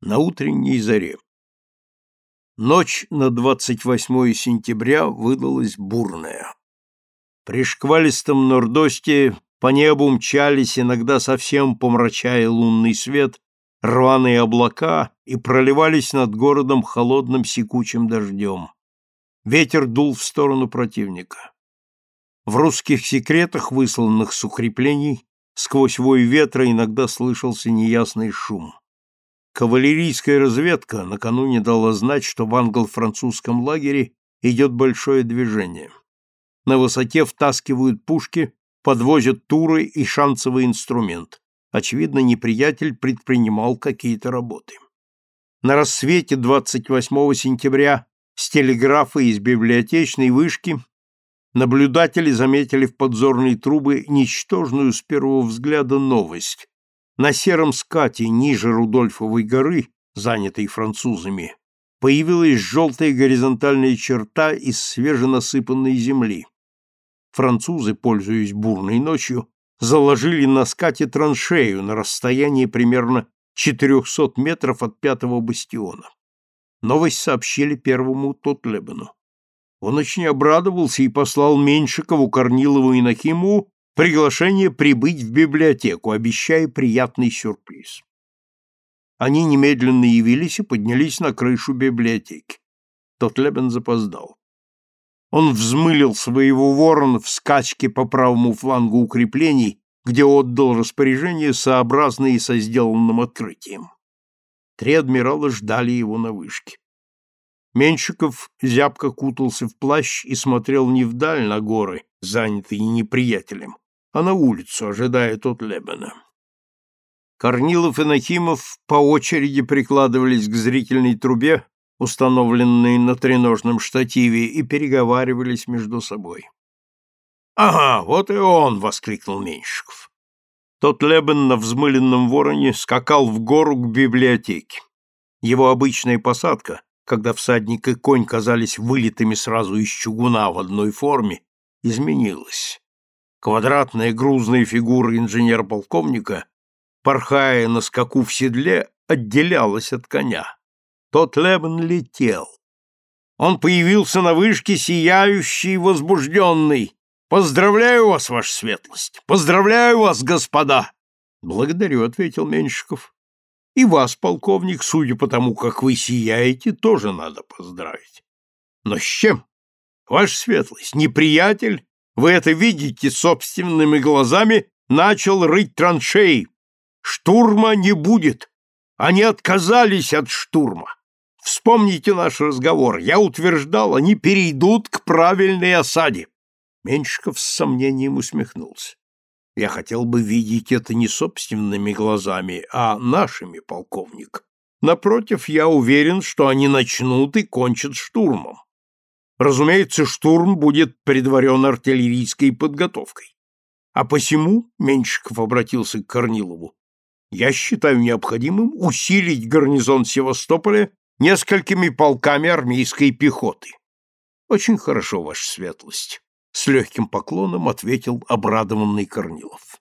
на утренней заре. Ночь на 28 сентября выдалась бурная. При шквалистом нордосте по небу мчались, иногда совсем помрачая лунный свет, рваные облака и проливались над городом холодным секучим дождем. Ветер дул в сторону противника. В русских секретах, высланных с укреплений, сквозь вой ветра иногда слышался неясный шум. Кавалерийская разведка накануне дала знать, что в англо-французском лагере идет большое движение. На высоте втаскивают пушки, подвозят туры и шансовый инструмент. Очевидно, неприятель предпринимал какие-то работы. На рассвете 28 сентября с телеграфа из библиотечной вышки наблюдатели заметили в подзорной трубы ничтожную с первого взгляда новость на сером скате ниже Рудольфовой горы, занятой французами, появилась желтая горизонтальная черта из свеженасыпанной земли. Французы, пользуясь бурной ночью, заложили на скате траншею на расстоянии примерно 400 метров от пятого бастиона. Новость сообщили первому Тотлебену. Он очень обрадовался и послал Меньшикову, Корнилову и Нахимову приглашение прибыть в библиотеку, обещая приятный сюрприз. Они немедленно явились и поднялись на крышу библиотеки. Тот Лебен запоздал. Он взмылил своего ворона в скачке по правому флангу укреплений, где отдал распоряжение, сообразные со сделанным открытием. Три адмирала ждали его на вышке. Меньшиков зябко кутался в плащ и смотрел не вдаль на горы, занятые неприятелем, а на улицу, ожидая тот Лебена. Корнилов и Нахимов по очереди прикладывались к зрительной трубе, установленной на треножном штативе, и переговаривались между собой. «Ага, вот и он!» — воскликнул Меньшиков. Тот Лебен на взмыленном вороне скакал в гору к библиотеке. Его обычная посадка, когда всадник и конь казались вылитыми сразу из чугуна в одной форме, изменилась. Квадратная грузная фигура инженер-полковника, порхая на скаку в седле, отделялась от коня. Тот Лебен летел. Он появился на вышке сияющий возбужденный. «Поздравляю вас, ваша светлость! Поздравляю вас, господа!» «Благодарю», — ответил Меньшиков. «И вас, полковник, судя по тому, как вы сияете, тоже надо поздравить». «Но с чем? Ваша светлость, неприятель вы это видите собственными глазами, начал рыть траншеи. Штурма не будет. Они отказались от штурма. Вспомните наш разговор. Я утверждал, они перейдут к правильной осаде. Меньшиков с сомнением усмехнулся. Я хотел бы видеть это не собственными глазами, а нашими, полковник. Напротив, я уверен, что они начнут и кончат штурмом. Разумеется, штурм будет предварен артиллерийской подготовкой. А посему, Меньшиков обратился к Корнилову, я считаю необходимым усилить гарнизон Севастополя несколькими полками армейской пехоты. Очень хорошо, ваша светлость, с легким поклоном ответил обрадованный Корнилов.